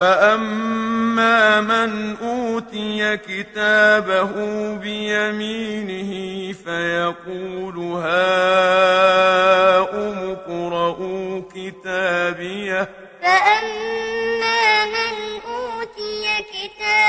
فَأَمَّا مَنْ أُوتِيَ كِتَابَهُ بِيَمِينِهِ فَيَقُولُ هَاؤُمُ اقْرَءُوا كِتَابِيَهْ فَأَمَّا مَنْ أُوتِيَ كِتَابَهُ